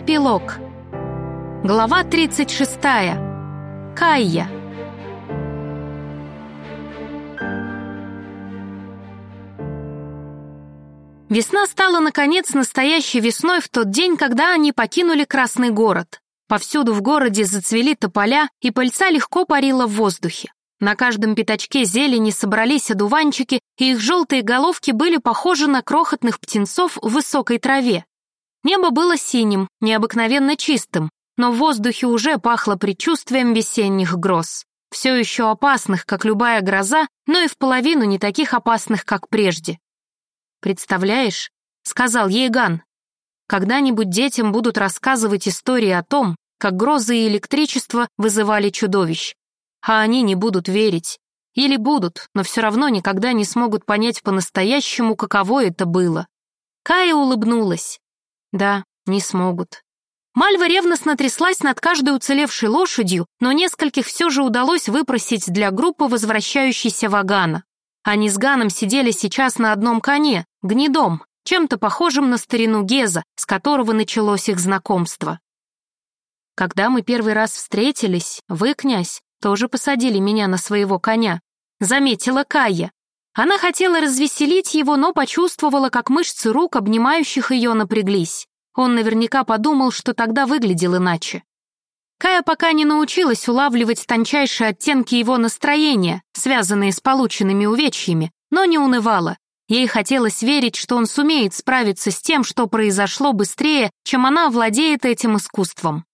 Эпилог. Глава 36. Кайя. Весна стала, наконец, настоящей весной в тот день, когда они покинули Красный город. Повсюду в городе зацвели тополя, и пыльца легко парила в воздухе. На каждом пятачке зелени собрались одуванчики, и их желтые головки были похожи на крохотных птенцов в высокой траве. Небо было синим, необыкновенно чистым, но в воздухе уже пахло предчувствием весенних гроз. Все еще опасных, как любая гроза, но и в половину не таких опасных, как прежде. «Представляешь?» — сказал ей Ган. «Когда-нибудь детям будут рассказывать истории о том, как грозы и электричество вызывали чудовищ. А они не будут верить. Или будут, но все равно никогда не смогут понять по-настоящему, каково это было». Кая улыбнулась. «Да, не смогут». Мальва ревностно тряслась над каждой уцелевшей лошадью, но нескольких все же удалось выпросить для группы возвращающейся Вагана. Они с Ганом сидели сейчас на одном коне, гнедом, чем-то похожим на старину Геза, с которого началось их знакомство. Когда мы первый раз встретились, вы, князь, тоже посадили меня на своего коня, заметила Кая. Она хотела развеселить его, но почувствовала, как мышцы рук, обнимающих ее, напряглись. Он наверняка подумал, что тогда выглядел иначе. Кая пока не научилась улавливать тончайшие оттенки его настроения, связанные с полученными увечьями, но не унывала. Ей хотелось верить, что он сумеет справиться с тем, что произошло быстрее, чем она владеет этим искусством.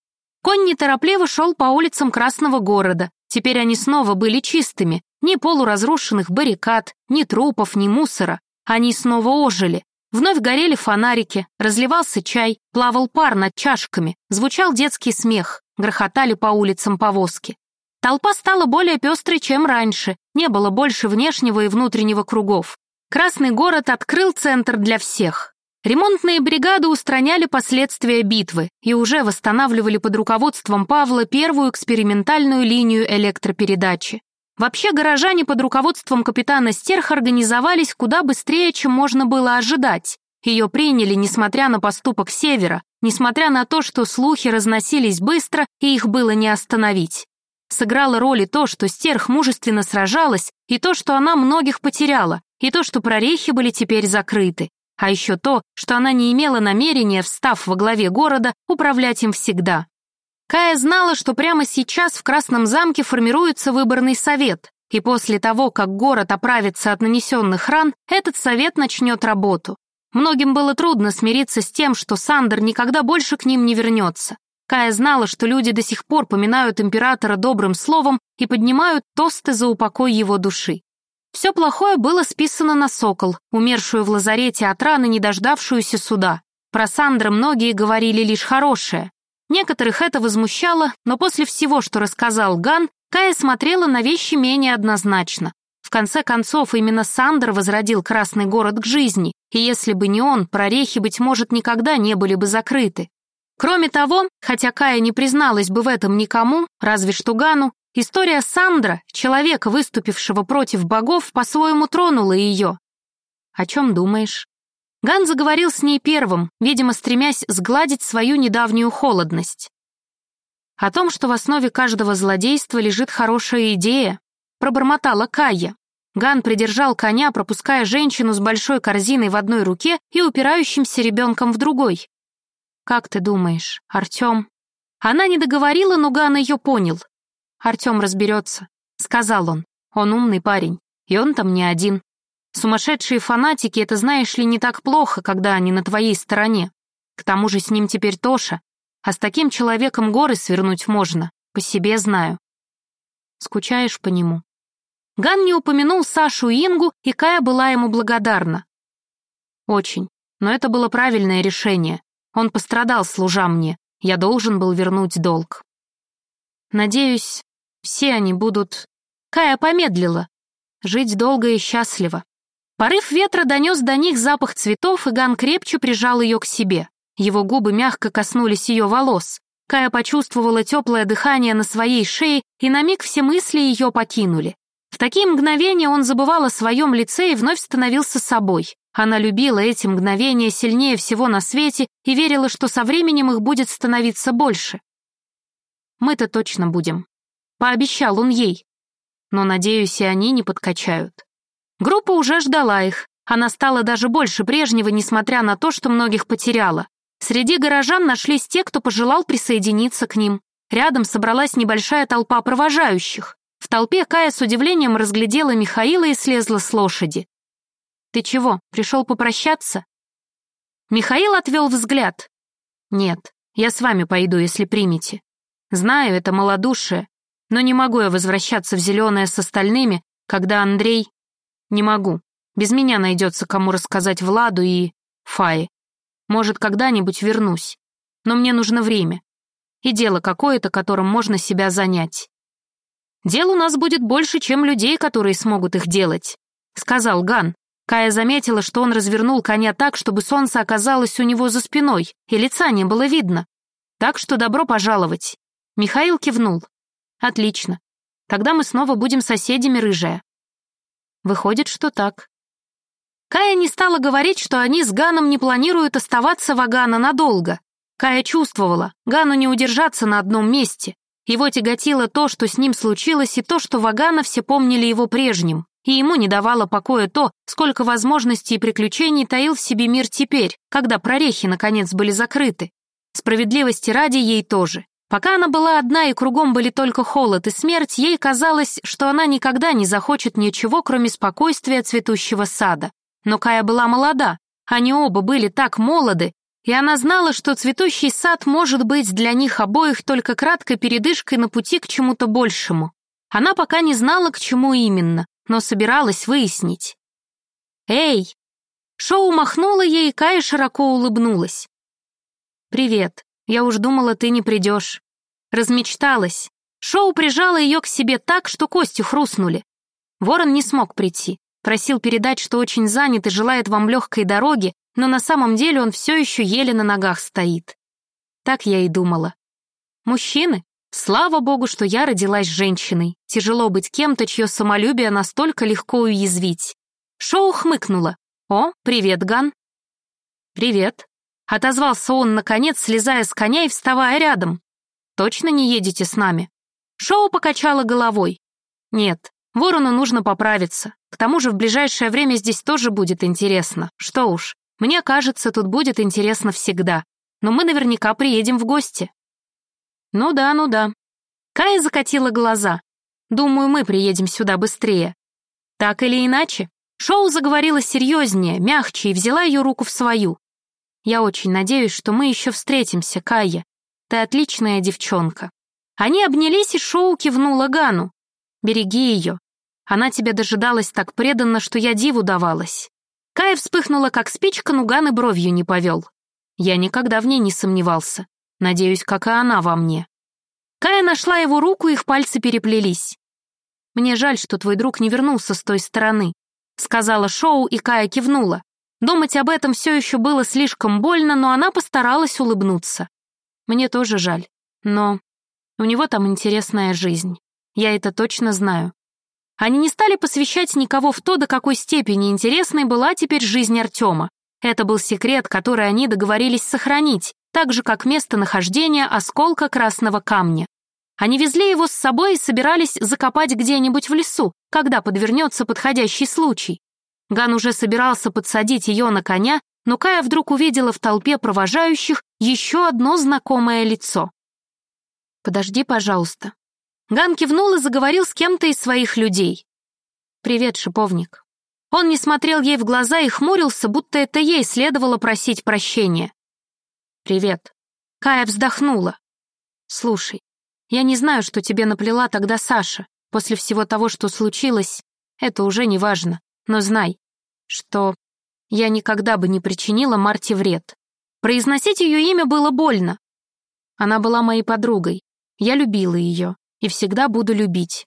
Конь неторопливо шел по улицам Красного города. Теперь они снова были чистыми. Ни полуразрушенных баррикад, ни трупов, ни мусора. Они снова ожили. Вновь горели фонарики, разливался чай, плавал пар над чашками, звучал детский смех грохотали по улицам повозки. Толпа стала более пестрой, чем раньше, не было больше внешнего и внутреннего кругов. Красный город открыл центр для всех. Ремонтные бригады устраняли последствия битвы и уже восстанавливали под руководством Павла первую экспериментальную линию электропередачи. Вообще горожане под руководством капитана Стерх организовались куда быстрее, чем можно было ожидать. Ее приняли, несмотря на поступок Севера, несмотря на то, что слухи разносились быстро и их было не остановить. Сыграло роль и то, что стерх мужественно сражалась, и то, что она многих потеряла, и то, что прорехи были теперь закрыты, а еще то, что она не имела намерения, встав во главе города, управлять им всегда. Кая знала, что прямо сейчас в Красном замке формируется выборный совет, и после того, как город оправится от нанесенных ран, этот совет начнет работу. Многим было трудно смириться с тем, что Сандер никогда больше к ним не вернется. Кая знала, что люди до сих пор поминают императора добрым словом и поднимают тосты за упокой его души. Все плохое было списано на Сокол, умершую в лазарете от раны, не дождавшуюся суда. Про Сандра многие говорили лишь хорошее. Некоторых это возмущало, но после всего, что рассказал Ган, Кая смотрела на вещи менее однозначно. В конце концов, именно Сандер возродил Красный город к жизни, и если бы не он, прорехи, быть может, никогда не были бы закрыты. Кроме того, хотя Кая не призналась бы в этом никому, разве что Гану, история Сандра, человека, выступившего против богов, по-своему тронула ее. «О чем думаешь?» Ган заговорил с ней первым, видимо, стремясь сгладить свою недавнюю холодность. О том, что в основе каждого злодейства лежит хорошая идея, пробормотала Кая. Ган придержал коня, пропуская женщину с большой корзиной в одной руке и упирающимся ребенком в другой. «Как ты думаешь, Артем?» Она не договорила, но Ган ее понял. «Артем разберется», — сказал он. «Он умный парень, и он там не один. Сумасшедшие фанатики — это, знаешь ли, не так плохо, когда они на твоей стороне. К тому же с ним теперь Тоша, а с таким человеком горы свернуть можно, по себе знаю. Скучаешь по нему?» Ган не упомянул Сашу и Ингу, и Кая была ему благодарна. Очень. Но это было правильное решение. Он пострадал, служа мне. Я должен был вернуть долг. Надеюсь, все они будут... Кая помедлила. Жить долго и счастливо. Порыв ветра донес до них запах цветов, и Ган крепче прижал ее к себе. Его губы мягко коснулись ее волос. Кая почувствовала теплое дыхание на своей шее, и на миг все мысли ее покинули. В такие мгновения он забывал о своем лице и вновь становился собой. Она любила эти мгновения сильнее всего на свете и верила, что со временем их будет становиться больше. Мы-то точно будем. Пообещал он ей. Но, надеюсь, и они не подкачают. Группа уже ждала их. Она стала даже больше прежнего, несмотря на то, что многих потеряла. Среди горожан нашлись те, кто пожелал присоединиться к ним. Рядом собралась небольшая толпа провожающих. В толпе Кая с удивлением разглядела Михаила и слезла с лошади. «Ты чего, пришел попрощаться?» Михаил отвел взгляд. «Нет, я с вами пойду, если примете. Знаю, это малодушие, но не могу я возвращаться в зеленое с остальными, когда Андрей... Не могу. Без меня найдется, кому рассказать Владу и... Фае. Может, когда-нибудь вернусь. Но мне нужно время. И дело какое-то, которым можно себя занять. «Дел у нас будет больше, чем людей, которые смогут их делать», — сказал Ган. Кая заметила, что он развернул коня так, чтобы солнце оказалось у него за спиной, и лица не было видно. «Так что добро пожаловать». Михаил кивнул. «Отлично. Тогда мы снова будем соседями, рыжая». Выходит, что так. Кая не стала говорить, что они с Ганом не планируют оставаться в Агана надолго. Кая чувствовала, Гану не удержаться на одном месте. Его тяготило то, что с ним случилось, и то, что Вагана все помнили его прежним. И ему не давало покоя то, сколько возможностей и приключений таил в себе мир теперь, когда прорехи, наконец, были закрыты. Справедливости ради ей тоже. Пока она была одна и кругом были только холод и смерть, ей казалось, что она никогда не захочет ничего, кроме спокойствия цветущего сада. Но Кая была молода, они оба были так молоды, и она знала, что цветущий сад может быть для них обоих только краткой передышкой на пути к чему-то большему. Она пока не знала, к чему именно, но собиралась выяснить. «Эй!» Шоу махнула ей, и Кая широко улыбнулась. «Привет. Я уж думала, ты не придешь». Размечталась. Шоу прижала ее к себе так, что кости хрустнули. Ворон не смог прийти. Просил передать, что очень занят и желает вам легкой дороги, но на самом деле он все еще еле на ногах стоит. Так я и думала. Мужчины? Слава богу, что я родилась женщиной. Тяжело быть кем-то, чье самолюбие настолько легко уязвить. Шоу хмыкнула. «О, привет, Ган». «Привет», — отозвался он, наконец, слезая с коня и вставая рядом. «Точно не едете с нами?» Шоу покачала головой. «Нет, ворону нужно поправиться. К тому же в ближайшее время здесь тоже будет интересно. Что уж, мне кажется, тут будет интересно всегда. Но мы наверняка приедем в гости». «Ну да, ну да». Кая закатила глаза. «Думаю, мы приедем сюда быстрее». Так или иначе, Шоу заговорила серьезнее, мягче и взяла ее руку в свою. «Я очень надеюсь, что мы еще встретимся, Кая. Ты отличная девчонка». Они обнялись, и Шоу кивнула Гану. «Береги ее. Она тебя дожидалась так преданно, что я диву давалась». Кая вспыхнула, как спичка, но Ган и бровью не повел. Я никогда в ней не сомневался. Надеюсь, как и она во мне. Кая нашла его руку, их пальцы переплелись. «Мне жаль, что твой друг не вернулся с той стороны», сказала Шоу, и Кая кивнула. Думать об этом все еще было слишком больно, но она постаралась улыбнуться. «Мне тоже жаль, но у него там интересная жизнь. Я это точно знаю. Они не стали посвящать никого в то, до какой степени интересной была теперь жизнь Артема. Это был секрет, который они договорились сохранить, так же, как местонахождение осколка красного камня. Они везли его с собой и собирались закопать где-нибудь в лесу, когда подвернется подходящий случай. Ган уже собирался подсадить ее на коня, но Кая вдруг увидела в толпе провожающих еще одно знакомое лицо. «Подожди, пожалуйста», Ган кивнул и заговорил с кем-то из своих людей. «Привет, шиповник». Он не смотрел ей в глаза и хмурился, будто это ей следовало просить прощения. «Привет». Кая вздохнула. «Слушай, я не знаю, что тебе наплела тогда Саша. После всего того, что случилось, это уже не важно. Но знай, что я никогда бы не причинила Марте вред. Произносить ее имя было больно. Она была моей подругой. Я любила ее и всегда буду любить.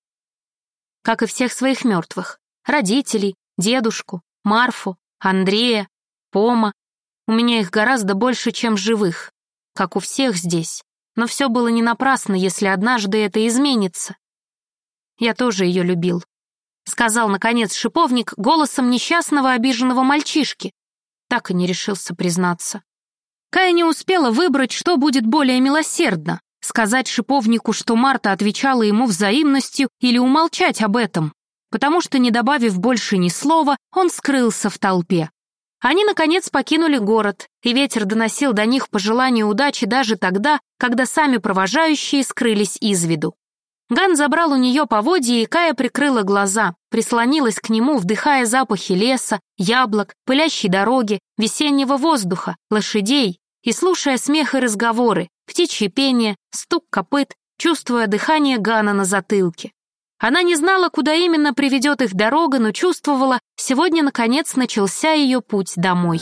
Как и всех своих мертвых. Родителей, дедушку, Марфу, Андрея, Пома. У меня их гораздо больше, чем живых. Как у всех здесь. Но все было не напрасно, если однажды это изменится. Я тоже ее любил. Сказал, наконец, шиповник голосом несчастного обиженного мальчишки, так и не решился признаться. Кая не успела выбрать, что будет более милосердно, сказать шиповнику, что Марта отвечала ему взаимностью, или умолчать об этом, потому что, не добавив больше ни слова, он скрылся в толпе. Они, наконец, покинули город, и ветер доносил до них пожелания удачи даже тогда, когда сами провожающие скрылись из виду. Ган забрал у нее поводья, и Кая прикрыла глаза, прислонилась к нему, вдыхая запахи леса, яблок, пылящей дороги, весеннего воздуха, лошадей, и слушая смех и разговоры, птичье пение, стук копыт, чувствуя дыхание Гана на затылке. Она не знала, куда именно приведет их дорога, но чувствовала, сегодня, наконец, начался ее путь домой.